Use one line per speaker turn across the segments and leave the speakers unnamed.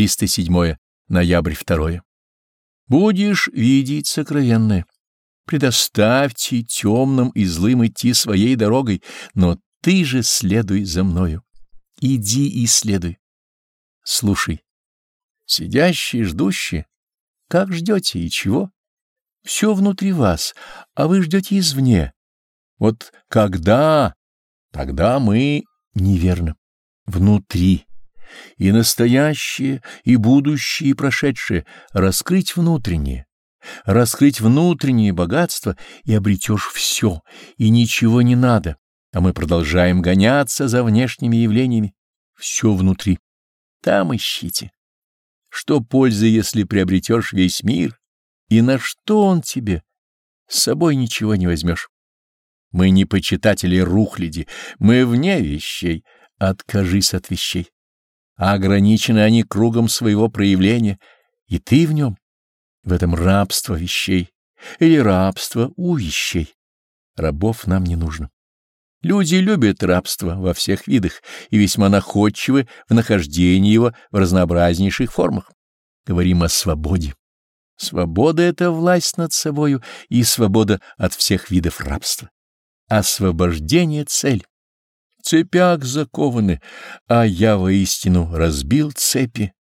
307 ноябрь 2. Будешь видеть сокровенное. Предоставьте темным и злым идти своей дорогой, но ты же следуй за мною. Иди и следуй. Слушай. Сидящие, ждущие, как ждете и чего? Все внутри вас, а вы ждете извне. Вот когда, тогда мы неверно. Внутри. И настоящее, и будущее, и прошедшее. Раскрыть внутреннее. Раскрыть внутреннее богатство, и обретешь все, и ничего не надо. А мы продолжаем гоняться за внешними явлениями. Все внутри. Там ищите. Что пользы, если приобретешь весь мир? И на что он тебе? С собой ничего не возьмешь. Мы не почитатели рухляди, мы вне вещей. Откажись от вещей. А ограничены они кругом своего проявления, и ты в нем. В этом рабство вещей или рабство у вещей. Рабов нам не нужно. Люди любят рабство во всех видах и весьма находчивы в нахождении его в разнообразнейших формах. Говорим о свободе. Свобода — это власть над собою и свобода от всех видов рабства. Освобождение — цель. Цепях закованы, а я воистину разбил цепи.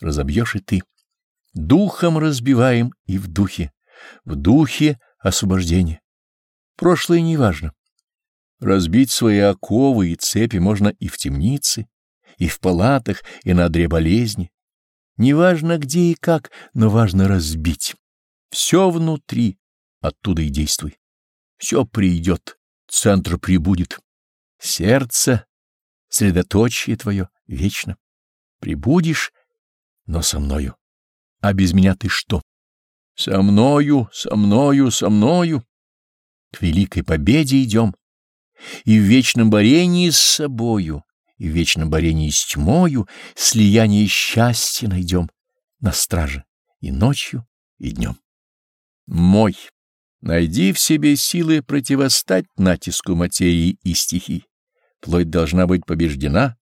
Разобьешь и ты. Духом разбиваем и в духе. В духе освобождение. Прошлое неважно. Разбить свои оковы и цепи можно и в темнице, и в палатах, и на одре болезни. Неважно где и как, но важно разбить. Все внутри, оттуда и действуй. Все придет, центр прибудет. Сердце, средоточие твое, вечно. Прибудешь, но со мною. А без меня ты что? Со мною, со мною, со мною. К великой победе идем. И в вечном борении с собою и в вечном борении с тьмою слияние счастья найдем на страже и ночью, и днем. Мой, найди в себе силы противостать натиску материи и стихий. Плоть должна быть побеждена,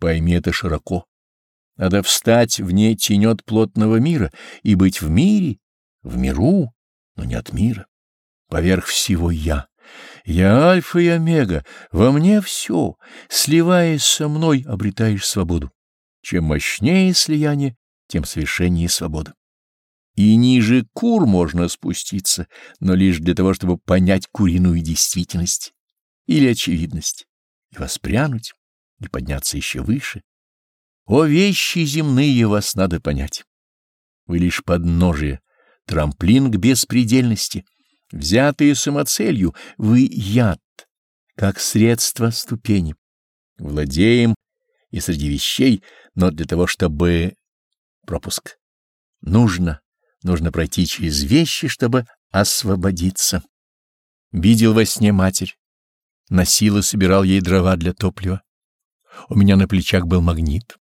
пойми это широко. Надо встать вне тенет плотного мира и быть в мире, в миру, но не от мира. Поверх всего я, я альфа и омега, во мне все, сливаясь со мной, обретаешь свободу. Чем мощнее слияние, тем совершеннее свобода. И ниже кур можно спуститься, но лишь для того, чтобы понять куриную действительность или очевидность, и воспрянуть, и подняться еще выше. О, вещи земные вас надо понять. Вы лишь подножие, трамплин к беспредельности — Взятые самоцелью, вы яд, как средство ступени. Владеем и среди вещей, но для того, чтобы... Пропуск. Нужно, нужно пройти через вещи, чтобы освободиться. Видел во сне матерь. Носил и собирал ей дрова для топлива. У меня на плечах был магнит.